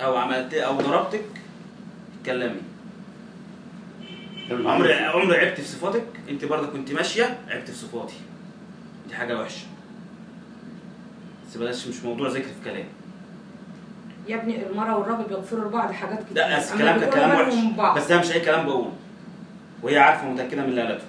أو عملت أو ضربتك اتكلمي. عمري عمري عبت في صفاتك أنت برضه كنت ماشية عبت في صفاتي. دي حاجة وحشة. بس بلاش مش موضوع ذكر في كلام يا ابني المرأة والراجل بيغفروا لبعض حاجات كتير. لا بس كلام كلام وحش. بس ده مش أي كلام بقوله. وهي عارفة ومتأكدة من اللي قالته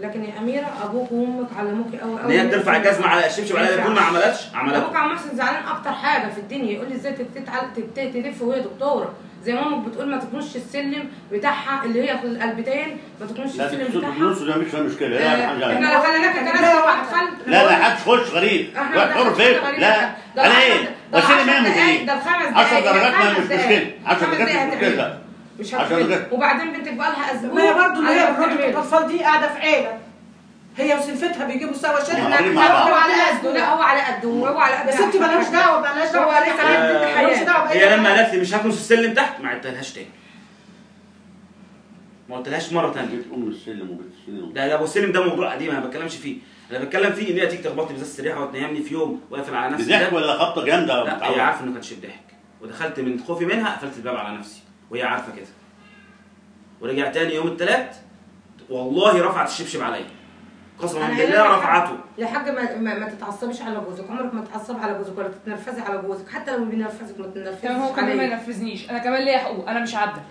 لكن يا أميرة أبوك وأمك علموكي قوي ان قوي هي ترفع الجزمه على الشبشب عليها يكون ما عملتش أبوك عملته عم محسن زعلان أكتر حاجة في الدنيا يقول لي تتعل- تت- تلف وهي دكتورة زي مامك بتقول ما تكونش السلم بتاعها اللي هي في القلبتين ما تكونش لا السلم بتاعها النص ده مش فيها مشكله آه، لا حاجة إحنا لو خليناك كناس بعد خلف لا لا حدش يخش غريب روح حر فين لا على إيه بس أنا ما مش ده الخمس 10 دقايق درجات ما خمس مش. مشكله 10 خمس درجات مش. مشكله مش هتفيد. وبعدين بنتك بقى لها أسبوع ما هي برضه اللي هي التعبير. الأطفال دي قاعدة في عيلة هي وسلفتها بيجيبوا سوا مع هو. على قده لا هو على قده وهو على قده يا ستي مالهاش دعوة مالهاش دعوة هو لسه. حياة. مالهاش دعوة هي لما. قالت لي مش هكنس السلم تحت ما عدتلهاش تاني ما قلتلهاش مرة تانية بيت أم السلم السلم لا لا ابو السلم ده موضوع قديم أنا ما بتكلمش فيه أنا بتكلم فيه إن هي تيجي تخبطني بزاز السريحه وتنيمني في يوم واقفل على نفسي بضحك ده. ولا خبطة جامدة لا هي؟ عارفة إنه ما كانش بضحك ودخلت من خوفي منها قفلت الباب على نفسي وهي عارفة كده. ورجع تاني يوم الثلاث والله رفعت الشبشب عليا. قسما بالله رفعته. يا حاج ما, ما, ما تتعصبيش على جوزك. عمرك ما تتعصب على جوزك ولا تتنرفزي على جوزك. حتى لو بينرفزك ما تتنرفزيش كمان هو كمان ما. ينرفزنيش. أنا كمان ليا حقوق. أنا مش عبده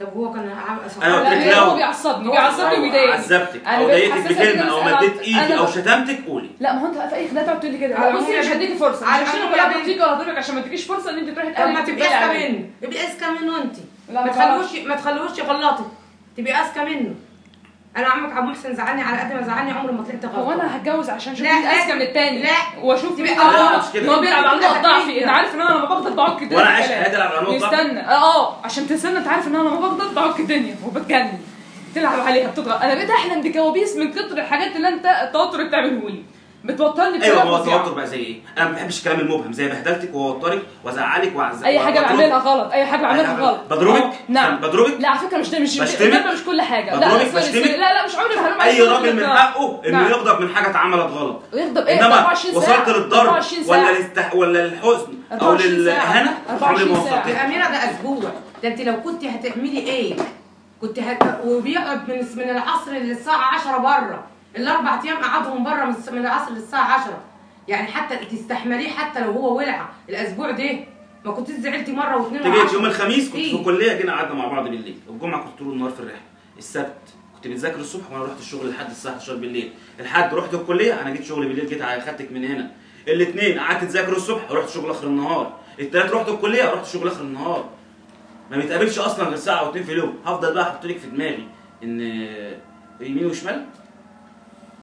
طب هو كان عامل أنا قلت لا لك لو- هو بيعصبني بيعصبني ويضايقني عذبتك أنا أو ضايقتك بكلمة أو مديت إيدي أو شتمتك قولي. لا ما هو أنت في أي خناقه تقعد تقول لي كده. بصي مش هديكي فرصة. مش عشان ولا بطيكي ولا هضربك عشان ما تديكيش فرصة إن أنت تروحي طب ما عليه. منه ابقي اذكى منه انت ما ما تخلوش ما تخلوش يغلطك تبقي أذكى منه أنا عمك عبد محسن زعلني على قد ما زعلني عمري ما طلعت غلطان هو أنا هتجوز عشان أشوف لا، مين لا. اذكى من التاني لا. وأشوف مين. آه. ان هو بيلعب على نقط ضعفي أنت عارف إن أنا لما بغضب بعك الدنيا وأنا عايش. حياتي ألعب على نقط ضعفي؟ يستنى آه عشان تستنى أنت عارف إن أنا لما بغضب بعك الدنيا وبتجنن تلعب عليها بتضغط أنا بقيت أحلم بكوابيس من كتر الحاجات اللي أنت التوتر اللي بتعمله لي بتوترني أيوه هو. التوتر بقى زي إيه؟ أنا ما بحبش الكلام المبهم زي بهدلتك ووترك وازعلك واعزك أي حاجة. بعملها غلط أي حاجة بعملها غلط بضربك؟ آه، نعم بضربك؟ لا على فكرة مش مش بشتمك؟ مش كل حاجة بضربك؟ بشتمك؟ لا لا مش عمري هلوم أي. راجل من. حقه إنه نعم. يغضب من حاجة اتعملت غلط يغضب إيه إنما 24 ساعة وصلت للضرب 24 ولا. ولا الحزن أو 24 ساعة. للهنا عمري 24 ما. وصلت يا أميرة ده أسبوع ده أنت لو كنت هتعملي إيه كنت هت... وبيقعد من من العصر للساعة 10 بره الأربع أيام قعدهم بره من العصر للساعة 10 يعني حتى تستحمليه حتى لو هو ولع. الأسبوع ده ما كنت زعلتي مرة واثنين وعشرة. يوم الخميس كنت في إيه؟ الكلية جينا قعدنا مع بعض بالليل. الجمعة كنت طول النهار في الرحلة. السبت كنت بتذاكر الصبح وأنا رحت الشغل لحد الساعة 11 بالليل. الحد رحت الكلية أنا جيت شغل بالليل جيت خدتك من هنا. الاثنين قعدت تذاكر الصبح رحت شغل آخر النهار. الثلاث رحت الكلية رحت شغل آخر النهار. ما بنتقابلش أصلا غير ساعة أو اتنين في اليوم. هفضل بقى أحط لك في دماغي إن يمين وشمال